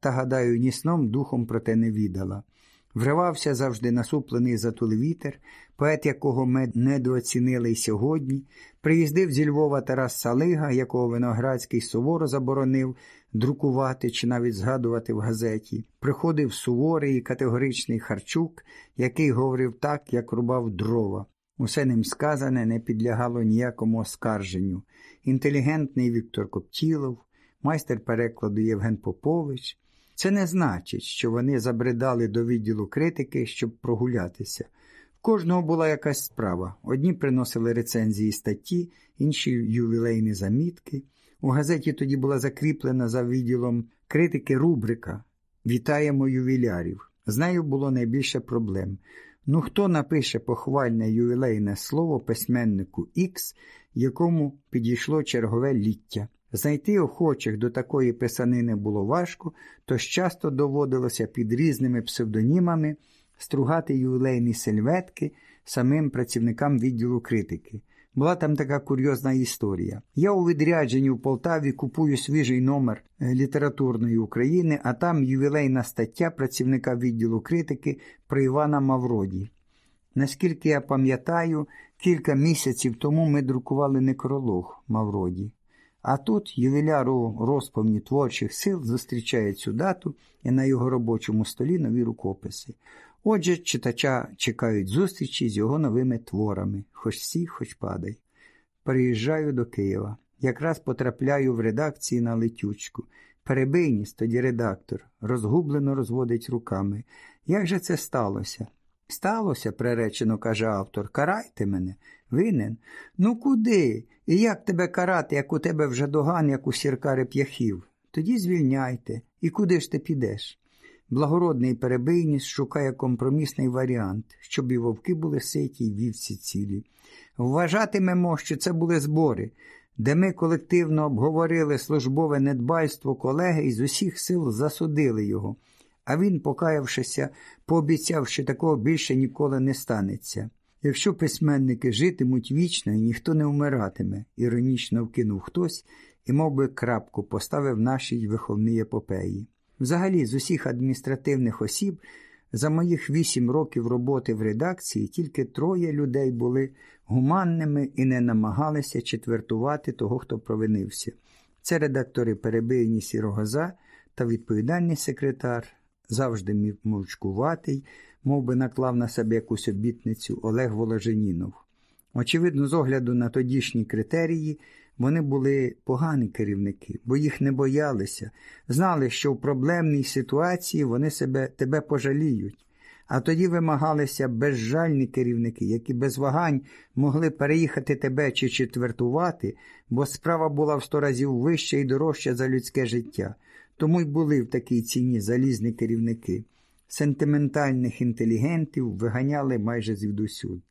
та, гадаю, ні сном духом про те не відала. Вривався завжди насуплений затул вітер, поет, якого ми недооцінили й сьогодні, приїздив зі Львова Тарас Салига, якого Виноградський суворо заборонив друкувати чи навіть згадувати в газеті. Приходив суворий і категоричний Харчук, який говорив так, як рубав дрова. Усе ним сказане не підлягало ніякому оскарженню. Інтелігентний Віктор Коптілов, майстер перекладу Євген Попович. Це не значить, що вони забридали до відділу критики, щоб прогулятися. В кожного була якась справа. Одні приносили рецензії статті, інші ювілейні замітки. У газеті тоді була закріплена за відділом критики рубрика Вітаємо ювілярів. З нею було найбільше проблем. Ну хто напише похвальне ювілейне слово письменнику Х, якому підійшло чергове ліття? Знайти охочих до такої писанини було важко, тож часто доводилося під різними псевдонімами стругати ювілейні сельветки самим працівникам відділу критики. Була там така курйозна історія. Я у відрядженні в Полтаві купую свіжий номер е, літературної України, а там ювілейна стаття працівника відділу критики про Івана Мавроді. Наскільки я пам'ятаю, кілька місяців тому ми друкували некролог Мавроді. А тут ювіляр у розповні творчих сил зустрічає цю дату і на його робочому столі нові рукописи. Отже, читача чекають зустрічі з його новими творами, хоч сі, хоч падай. Приїжджаю до Києва. Якраз потрапляю в редакції на летючку. Перебийність, тоді редактор, розгублено розводить руками. Як же це сталося? Сталося, приречено, каже автор, карайте мене. Винен? Ну куди? І як тебе карати, як у тебе вже доган, як у сірка реп'яхів? Тоді звільняйте. І куди ж ти підеш? Благородний перебийність шукає компромісний варіант, щоб і вовки були ситі, і вівці цілі. Вважатимемо, що це були збори, де ми колективно обговорили службове недбальство колеги і з усіх сил засудили його. А він, покаявшися, пообіцяв, що такого більше ніколи не станеться. Якщо письменники житимуть вічно і ніхто не вмиратиме, іронічно вкинув хтось і мов би, крапку поставив нашій виховній епопеї. Взагалі, з усіх адміністративних осіб за моїх вісім років роботи в редакції тільки троє людей були гуманними і не намагалися четвертувати того, хто провинився. Це редактори Перебийні Сірогоза та відповідальний секретар, завжди мовчкуватий, мов би наклав на себе якусь обітницю Олег Воложенінов. Очевидно, з огляду на тодішні критерії, вони були погані керівники, бо їх не боялися, знали, що в проблемній ситуації вони себе тебе пожаліють. А тоді вимагалися безжальні керівники, які без вагань могли переїхати тебе чи четвертувати, бо справа була в сто разів вища і дорожча за людське життя. Тому й були в такій ціні залізні керівники. Сентиментальних інтелігентів виганяли майже звідусюди.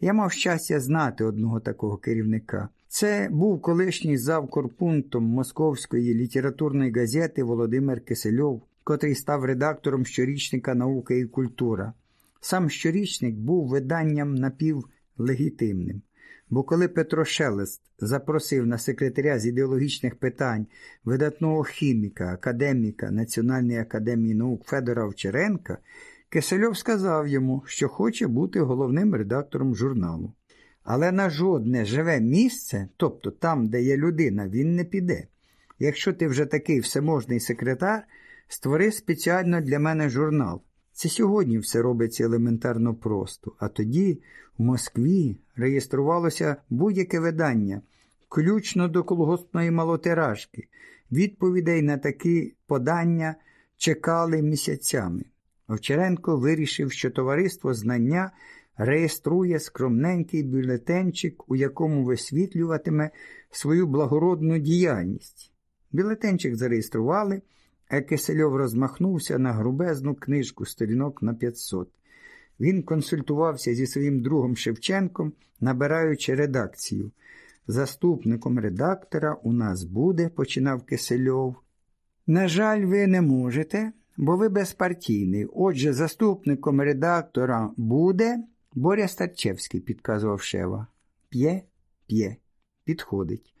Я мав щастя знати одного такого керівника. Це був колишній завкорпунктом Московської літературної газети Володимир Кисельов, котрий став редактором щорічника Наука і культура. Сам щорічник був виданням напівлегітимним. Бо коли Петро Шелест запросив на секретаря з ідеологічних питань видатного хіміка, академіка Національної академії наук Федора Овчаренка, Кисельов сказав йому, що хоче бути головним редактором журналу. Але на жодне живе місце, тобто там, де є людина, він не піде. Якщо ти вже такий всеможний секретар, створи спеціально для мене журнал. Це сьогодні все робиться елементарно просто, а тоді в Москві реєструвалося будь-яке видання, включно до колгоспної малотиражки. Відповідей на такі подання чекали місяцями. Овчаренко вирішив, що товариство знання реєструє скромненький бюлетенчик, у якому висвітлюватиме свою благородну діяльність. Бюлетенчик зареєстрували, а Кисельов розмахнувся на грубезну книжку сторінок на 500. Він консультувався зі своїм другом Шевченком, набираючи редакцію. Заступником редактора у нас буде, починав Кисельов. На жаль, ви не можете, бо ви безпартійний. Отже, заступником редактора буде Боря Старчевський, підказував Шева. П'є, п'є, підходить.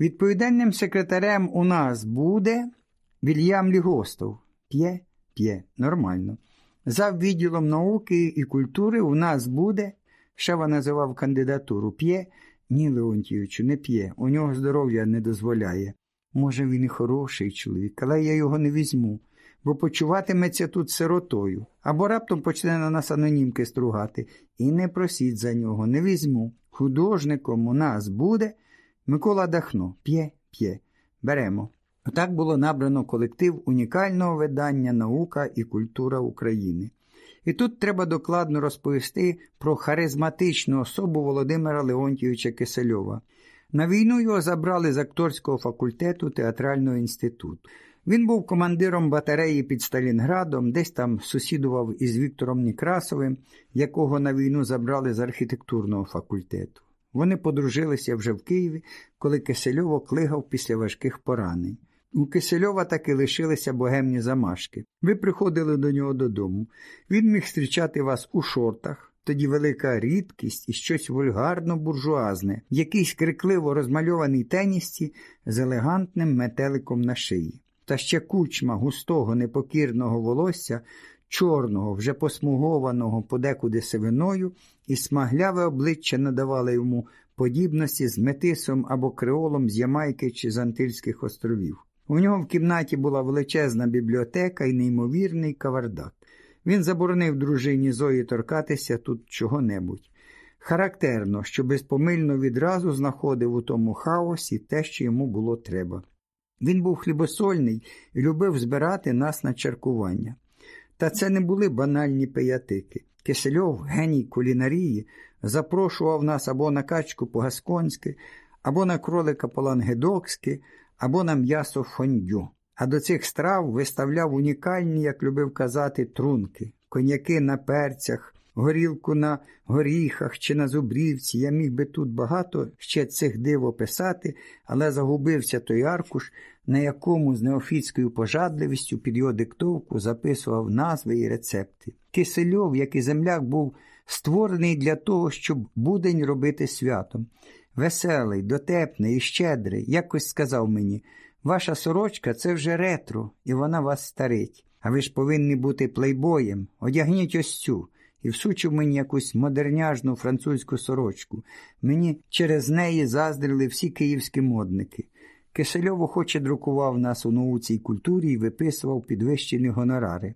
Відповідальним секретарем у нас буде Вільям Лігостов. П'є, п'є, нормально. За відділом науки і культури у нас буде, Шева називав кандидатуру, п'є. Ні, Леонтійовичу, не п'є, у нього здоров'я не дозволяє. Може, він і хороший чоловік, але я його не візьму, бо почуватиметься тут сиротою, або раптом почне на нас анонімки стругати. І не просіть за нього, не візьму. Художником у нас буде Микола Дахно, п'є, п'є. Беремо. Так було набрано колектив унікального видання Наука і культура України. І тут треба докладно розповісти про харизматичну особу Володимира Леонтійовича Кисельова. На війну його забрали з акторського факультету театрального інституту. Він був командиром батареї під Сталінградом, десь там сусідував із Віктором Некрасовим, якого на війну забрали з архітектурного факультету. Вони подружилися вже в Києві, коли Кисельов оклигав після важких поранень. У Кисельова таки лишилися богемні замашки. Ви приходили до нього додому. Він міг зустрічати вас у шортах, тоді велика рідкість і щось вульгарно буржуазне, якийсь крикливо розмальований тенісці з елегантним метеликом на шиї. Та ще кучма густого непокірного волосся, чорного, вже посмугованого подекуди сивиною, і смагляве обличчя надавали йому подібності з метисом або креолом з Ямайки чи з Антильських островів. У нього в кімнаті була величезна бібліотека і неймовірний кавардак. Він заборонив дружині Зої торкатися тут чого-небудь. Характерно, що безпомильно відразу знаходив у тому хаосі те, що йому було треба. Він був хлібосольний і любив збирати нас на чаркування. Та це не були банальні пиятики. Кисельов, геній кулінарії, запрошував нас або на качку по-гасконськи, або на кролика по-лангедокськи, або на м'ясо фондю. А до цих страв виставляв унікальні, як любив казати, трунки, коньяки на перцях, горілку на горіхах чи на зубрівці. Я міг би тут багато ще цих див описати, але загубився той аркуш, на якому з неофітською пожадливістю під його диктовку записував назви і рецепти. Кисельов, як і земляк, був створений для того, щоб будень робити святом. Веселий, дотепний і щедрий, якось сказав мені, ваша сорочка це вже ретро, і вона вас старить. А ви ж повинні бути плейбоєм. Одягніть ось цю. І всучив мені якусь модерняжну французьку сорочку. Мені через неї заздрили всі київські модники. Кисельов охоче друкував нас у науці й культурі і виписував підвищені гонорари.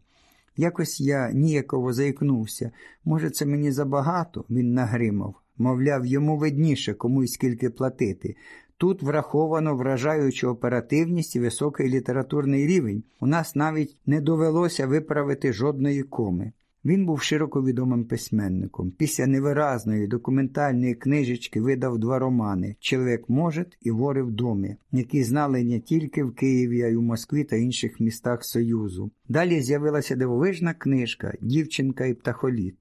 Якось я ніяково заікнувся. Може, це мені забагато, він нагримав. Мовляв, йому видніше, кому й скільки платити. Тут враховано вражаючу оперативність і високий літературний рівень. У нас навіть не довелося виправити жодної коми. Він був широко відомим письменником. Після невиразної документальної книжечки видав два романи Чоловік може і вори в домі, які знали не тільки в Києві, а й у Москві та інших містах Союзу. Далі з'явилася дивовижна книжка Дівчинка і птахоліт.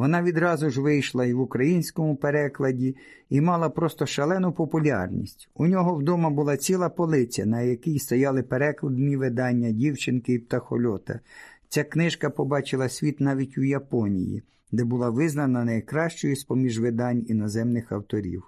Вона відразу ж вийшла і в українському перекладі і мала просто шалену популярність. У нього вдома була ціла полиця, на якій стояли перекладні видання дівчинки і птахольота. Ця книжка побачила світ навіть у Японії, де була визнана найкращою з поміж видань іноземних авторів.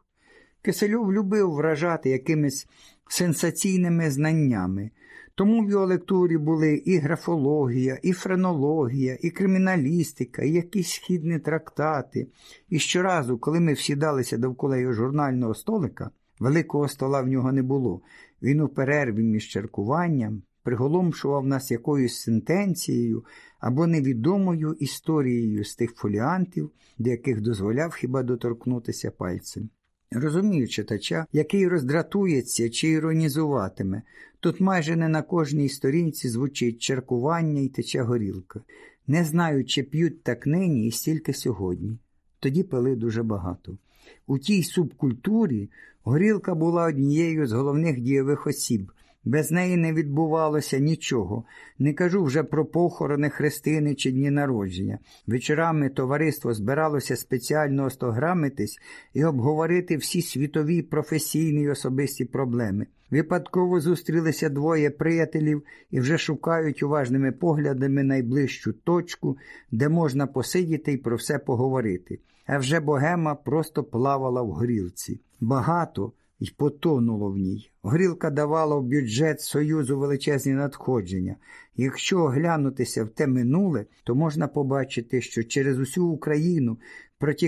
Кисельов любив вражати якимись сенсаційними знаннями, тому в його лектурі були і графологія, і френологія, і криміналістика, і якісь східні трактати. І щоразу, коли ми всідалися довкола його журнального столика, великого стола в нього не було. Він у перерві між черкуванням приголомшував нас якоюсь сентенцією або невідомою історією з тих фоліантів, до яких дозволяв хіба доторкнутися пальцем. Розумію читача, який роздратується чи іронізуватиме, тут майже не на кожній сторінці звучить черкування і тече горілка. Не знаю, чи п'ють так нині і стільки сьогодні. Тоді пили дуже багато. У тій субкультурі горілка була однією з головних дієвих осіб, без неї не відбувалося нічого. Не кажу вже про похорони хрестини чи дні народження. Вечорами товариство збиралося спеціально остограмитись і обговорити всі світові професійні й особисті проблеми. Випадково зустрілися двоє приятелів і вже шукають уважними поглядами найближчу точку, де можна посидіти і про все поговорити. А вже богема просто плавала в горілці. Багато і потонуло в ній. Горілка давала в бюджет Союзу величезні надходження. Якщо оглянутися в те минуле, то можна побачити, що через усю Україну протікали